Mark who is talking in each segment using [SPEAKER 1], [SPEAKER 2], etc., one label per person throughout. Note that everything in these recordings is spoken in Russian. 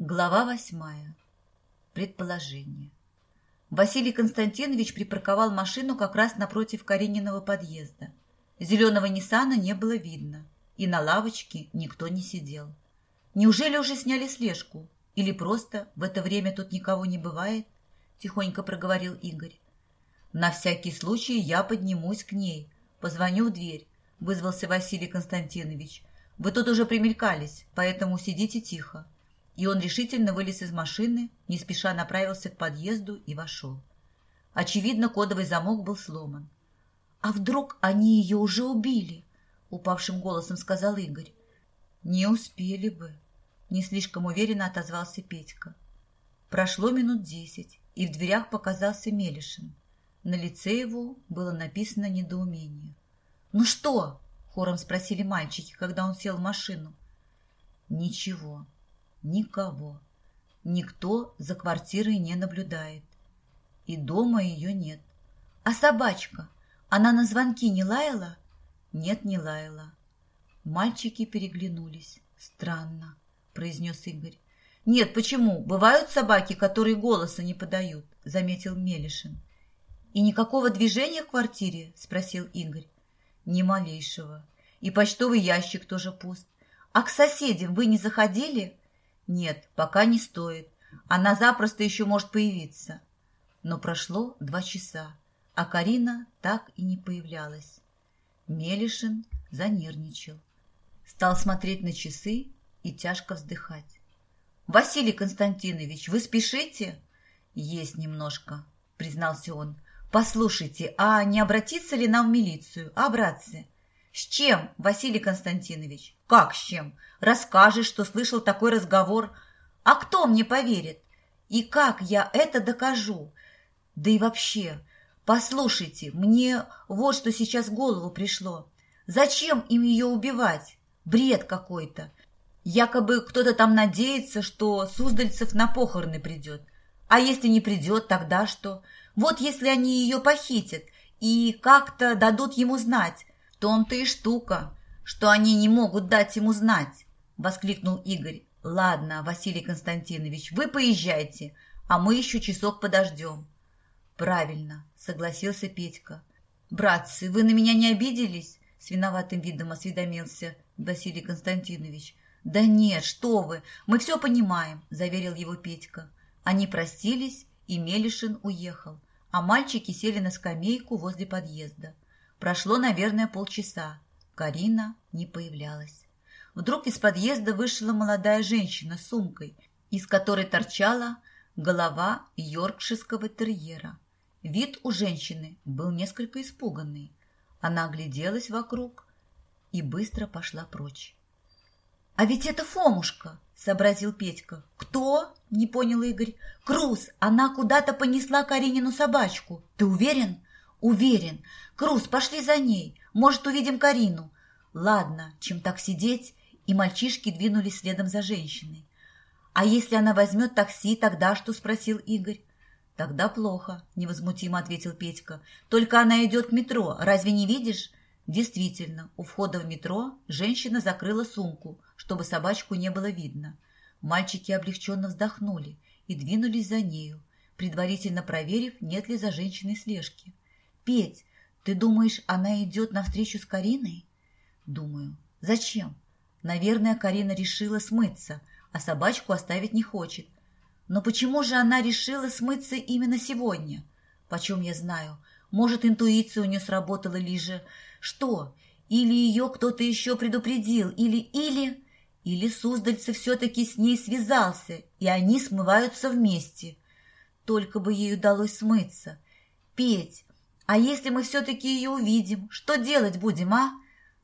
[SPEAKER 1] Глава восьмая. Предположение. Василий Константинович припарковал машину как раз напротив Карениного подъезда. Зеленого Ниссана не было видно, и на лавочке никто не сидел. Неужели уже сняли слежку? Или просто в это время тут никого не бывает? Тихонько проговорил Игорь. На всякий случай я поднимусь к ней, позвоню в дверь, вызвался Василий Константинович. Вы тут уже примелькались, поэтому сидите тихо и он решительно вылез из машины, не спеша направился к подъезду и вошел. Очевидно, кодовый замок был сломан. «А вдруг они ее уже убили?» — упавшим голосом сказал Игорь. «Не успели бы», — не слишком уверенно отозвался Петька. Прошло минут десять, и в дверях показался Мелишин. На лице его было написано недоумение. «Ну что?» — хором спросили мальчики, когда он сел в машину. «Ничего», Никого. Никто за квартирой не наблюдает. И дома ее нет. А собачка? Она на звонки не лаяла? Нет, не лаяла. Мальчики переглянулись. Странно, произнес Игорь. Нет, почему? Бывают собаки, которые голоса не подают, заметил Мелишин. И никакого движения в квартире? Спросил Игорь. Ни малейшего. И почтовый ящик тоже пуст. А к соседям вы не заходили? Нет, пока не стоит. Она запросто еще может появиться. Но прошло два часа, а Карина так и не появлялась. Мелишин занервничал. Стал смотреть на часы и тяжко вздыхать. «Василий Константинович, вы спешите?» «Есть немножко», — признался он. «Послушайте, а не обратиться ли нам в милицию, а, братцы?» «С чем, Василий Константинович?» «Как с чем? Расскажешь, что слышал такой разговор. А кто мне поверит? И как я это докажу? Да и вообще, послушайте, мне вот что сейчас в голову пришло. Зачем им ее убивать? Бред какой-то. Якобы кто-то там надеется, что Суздальцев на похороны придет. А если не придет, тогда что? Вот если они ее похитят и как-то дадут ему знать, в том-то и штука, что они не могут дать ему знать, воскликнул Игорь. Ладно, Василий Константинович, вы поезжайте, а мы еще часок подождем. Правильно, согласился Петька. Братцы, вы на меня не обиделись? С виноватым видом осведомился Василий Константинович. «Да нет, что вы, мы все понимаем», – заверил его Петька. Они простились, и Мелишин уехал, а мальчики сели на скамейку возле подъезда. Прошло, наверное, полчаса. Карина не появлялась. Вдруг из подъезда вышла молодая женщина с сумкой, из которой торчала голова йоркширского терьера. Вид у женщины был несколько испуганный. Она огляделась вокруг и быстро пошла прочь. «А ведь это Фомушка!» — сообразил Петька. «Кто?» — не понял Игорь. «Круз! Она куда-то понесла Каринину собачку. Ты уверен?» «Уверен. Круз, пошли за ней. Может, увидим Карину. Ладно, чем так сидеть, и мальчишки двинулись следом за женщиной. А если она возьмет такси, тогда что? Спросил Игорь. Тогда плохо, невозмутимо ответил Петька. Только она идет к метро, разве не видишь? Действительно, у входа в метро женщина закрыла сумку, чтобы собачку не было видно. Мальчики облегченно вздохнули и двинулись за нею, предварительно проверив, нет ли за женщиной слежки. «Петь, ты думаешь, она идет навстречу с Кариной? Думаю. Зачем? Наверное, Карина решила смыться, а собачку оставить не хочет. Но почему же она решила смыться именно сегодня? Почем я знаю? Может, интуиция у нее сработала лишь... Что? Или ее кто-то еще предупредил, или... Или... Или Суздальцы все-таки с ней связался, и они смываются вместе. Только бы ей удалось смыться. Петь, а если мы все-таки ее увидим, что делать будем, а?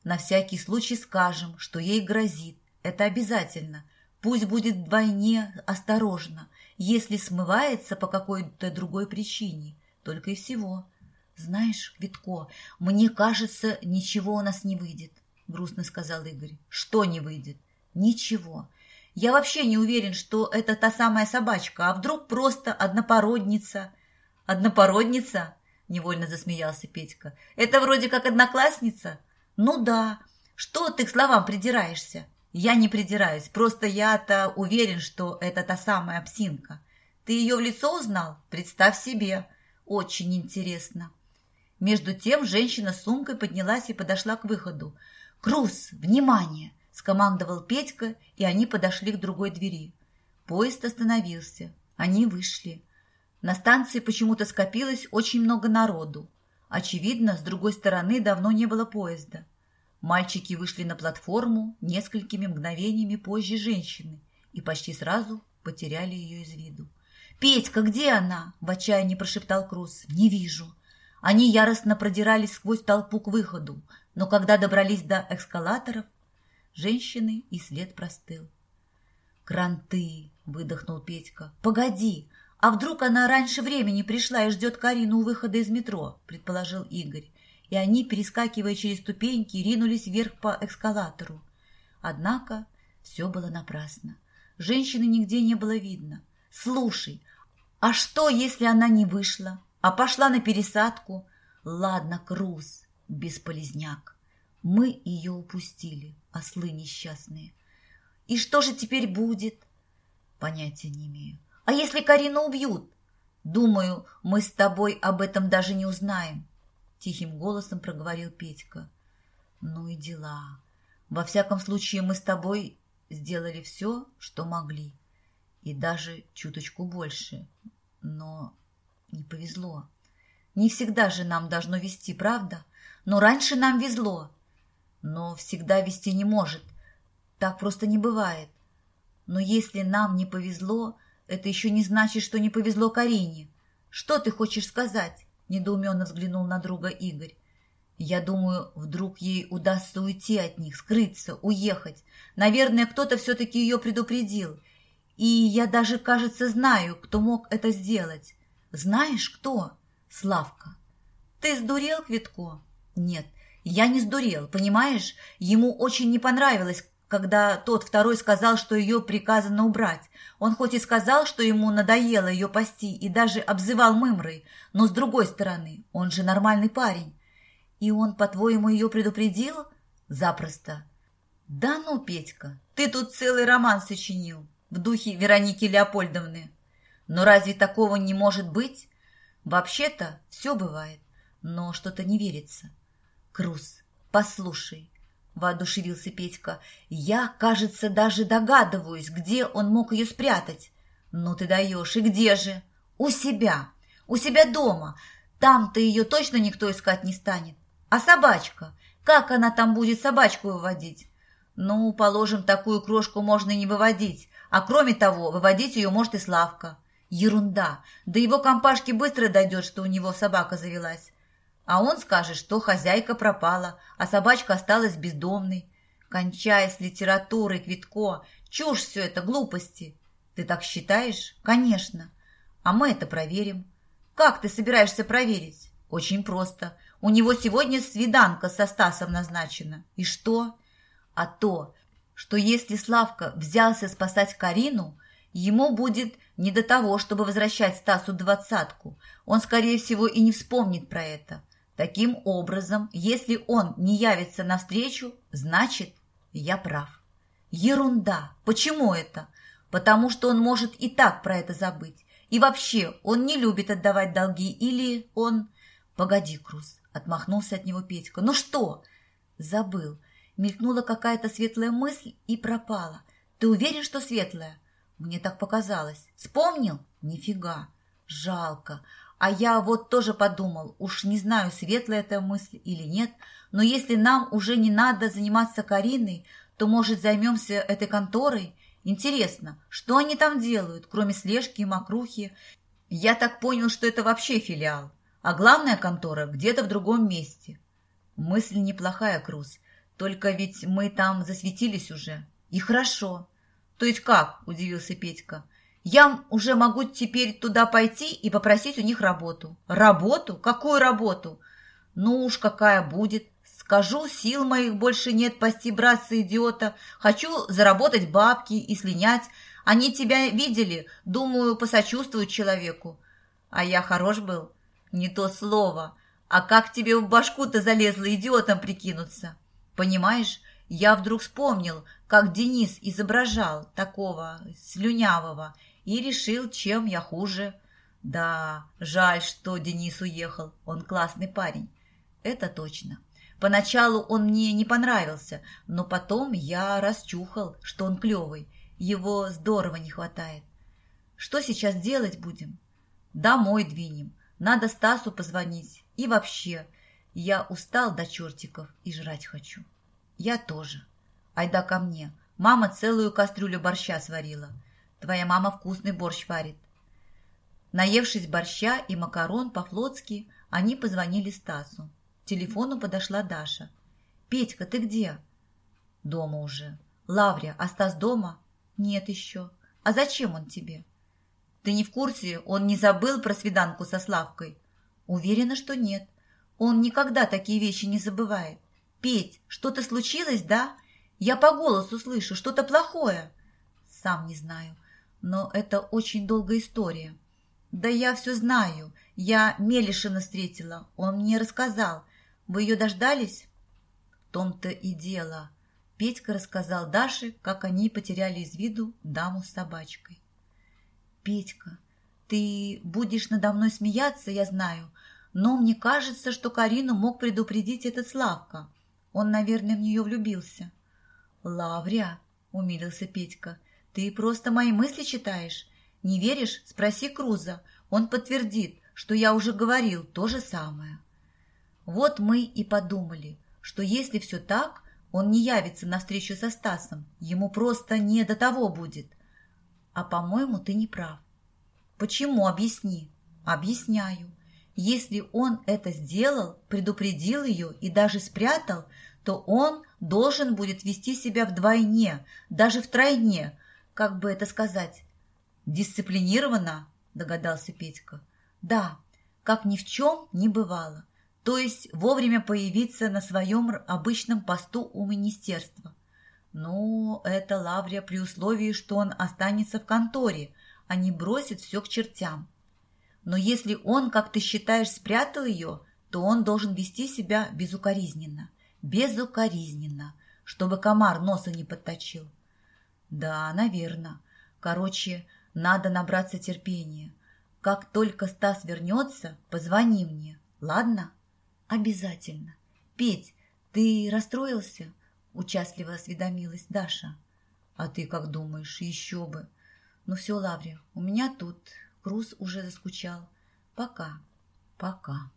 [SPEAKER 1] На всякий случай скажем, что ей грозит. Это обязательно. Пусть будет вдвойне осторожно, если смывается по какой-то другой причине. Только и всего. Знаешь, Витко, мне кажется, ничего у нас не выйдет, грустно сказал Игорь. Что не выйдет? Ничего. Я вообще не уверен, что это та самая собачка, а вдруг просто однопородница. Однопородница? Невольно засмеялся Петька. «Это вроде как одноклассница?» «Ну да. Что ты к словам придираешься?» Я не придираюсь, просто я-то уверен, что это та самая псинка. Ты ее в лицо узнал? Представь себе. Очень интересно. Между тем женщина с сумкой поднялась и подошла к выходу. «Круз, внимание!» – скомандовал Петька, и они подошли к другой двери. Поезд остановился. Они вышли. На станции почему-то скопилось очень много народу. Очевидно, с другой стороны давно не было поезда. Мальчики вышли на платформу несколькими мгновениями позже женщины и почти сразу потеряли ее из виду. «Петька, где она?» – в отчаянии прошептал Круз. «Не вижу». Они яростно продирались сквозь толпу к выходу, но когда добрались до эскалаторов, женщины и след простыл. «Кранты!» – выдохнул Петька. «Погоди! А вдруг она раньше времени пришла и ждет Карину у выхода из метро?» – предположил Игорь. И они, перескакивая через ступеньки, ринулись вверх по эскалатору. Однако все было напрасно. Женщины нигде не было видно. «Слушай, а что, если она не вышла, а пошла на пересадку? Ладно, Круз, бесполезняк. Мы ее упустили, ослы несчастные. И что же теперь будет? Понятия не имею. А если Карину убьют? Думаю, мы с тобой об этом даже не узнаем. Тихим голосом проговорил Петька. Ну и дела. Во всяком случае, мы с тобой сделали все, что могли. И даже чуточку больше. Но не повезло. Не всегда же нам должно вести, правда? Но раньше нам везло. Но всегда вести не может. Так просто не бывает. Но если нам не повезло, это еще не значит, что не повезло Карине. Что ты хочешь сказать? Недоуменно взглянул на друга Игорь. Я думаю, вдруг ей удастся уйти от них, скрыться, уехать. Наверное, кто-то все-таки ее предупредил. И я даже, кажется, знаю, кто мог это сделать. Знаешь, кто? Славка. Ты сдурел, Квитко? Нет, я не сдурел, понимаешь? Ему очень не понравилось, когда тот второй сказал, что ее приказано убрать. Он хоть и сказал, что ему надоело ее пасти и даже обзывал мымрой, но с другой стороны, он же нормальный парень. И он, по-твоему, ее предупредил? Запросто. Да ну, Петька, ты тут целый роман сочинил в духе Вероники Леопольдовны. Но разве такого не может быть? Вообще-то все бывает, но что-то не верится. Круз, послушай, воодушевился Петька, я, кажется, даже догадываюсь, где он мог ее спрятать. Ну ты даешь, и где же? У себя, у себя дома. Там-то ее точно никто искать не станет. А собачка? Как она там будет собачку выводить? Ну, положим, такую крошку можно и не выводить. А кроме того, выводить ее может и Славка. Ерунда. До его компашки быстро дойдет, что у него собака завелась. А он скажет, что хозяйка пропала, а собачка осталась бездомной. Кончай с литературой, Квитко. Чушь все это, глупости. Ты так считаешь? Конечно. А мы это проверим. Как ты собираешься проверить? Очень просто. У него сегодня свиданка со Стасом назначена. И что? А то, что если Славка взялся спасать Карину, ему будет не до того, чтобы возвращать Стасу двадцатку. Он, скорее всего, и не вспомнит про это. Таким образом, если он не явится навстречу, значит, я прав. Ерунда. Почему это? Потому что он может и так про это забыть. И вообще, он не любит отдавать долги или он... Погоди, Круз, отмахнулся от него Петька. Ну что? Забыл. Мелькнула какая-то светлая мысль и пропала. Ты уверен, что светлая? Мне так показалось. Вспомнил? Нифига. Жалко. А я вот тоже подумал, уж не знаю, светлая эта мысль или нет, но если нам уже не надо заниматься Кариной, то, может, займемся этой конторой? Интересно, что они там делают, кроме слежки и мокрухи? Я так понял, что это вообще филиал, а главная контора где-то в другом месте. Мысль неплохая, Круз, только ведь мы там засветились уже. И хорошо. То есть как? Удивился Петька. Я уже могу теперь туда пойти и попросить у них работу. Работу? Какую работу? Ну уж какая будет. Скажу, сил моих больше нет пасти братца-идиота. Хочу заработать бабки и слинять. Они тебя видели, думаю, посочувствуют человеку. А я хорош был? Не то слово. А как тебе в башку-то залезло идиотом прикинуться? Понимаешь, я вдруг вспомнил, как Денис изображал такого слюнявого и решил, чем я хуже. Да, жаль, что Денис уехал, он классный парень. Это точно. Поначалу он мне не понравился, но потом я расчухал, что он клевый, его здорово не хватает. Что сейчас делать будем? Домой двинем, надо Стасу позвонить. И вообще, я устал до чертиков и жрать хочу. Я тоже. Айда ко мне. Мама целую кастрюлю борща сварила. Твоя мама вкусный борщ варит. Наевшись борща и макарон по-флотски, они позвонили Стасу. К телефону подошла Даша. «Петька, ты где?» «Дома уже». «Лаврия, а Стас дома?» «Нет еще». «А зачем он тебе?» «Ты не в курсе? Он не забыл про свиданку со Славкой?» «Уверена, что нет. Он никогда такие вещи не забывает. Петь, что-то случилось, да? Я по голосу слышу, что-то плохое». «Сам не знаю, но это очень долгая история». «Да я все знаю. Я Мелишина встретила. Он мне рассказал. Вы ее дождались?» «В том-то и дело». Петька рассказал Даше, как они потеряли из виду даму с собачкой. «Петька, ты будешь надо мной смеяться, я знаю, но мне кажется, что Карину мог предупредить этот Славка. Он, наверное, в нее влюбился». «Лавря», — умилился Петька, — «ты просто мои мысли читаешь. Не веришь? Спроси Круза. Он подтвердит, что я уже говорил то же самое. Вот мы и подумали, что если все так, он не явится на встречу со Стасом. Ему просто не до того будет. А, по-моему, ты не прав. Почему? Объясни. Объясняю. Если он это сделал, предупредил ее и даже спрятал, то он должен будет вести себя вдвойне, даже втройне, как бы это сказать, «Дисциплинирована?» – догадался Петька. «Да, как ни в чем не бывало. То есть вовремя появиться на своем обычном посту у министерства. Но это Лаврия при условии, что он останется в конторе, а не бросит все к чертям. Но если он, как ты считаешь, спрятал ее, то он должен вести себя безукоризненно. Безукоризненно, чтобы комар носа не подточил. Да, наверное. Короче, надо набраться терпения. Как только Стас вернется, позвони мне, ладно? Обязательно. Петь, ты расстроился? Участливо осведомилась Даша. А ты как думаешь, еще бы. Ну все, Лаврия, у меня тут. Круз уже заскучал. Пока. Пока.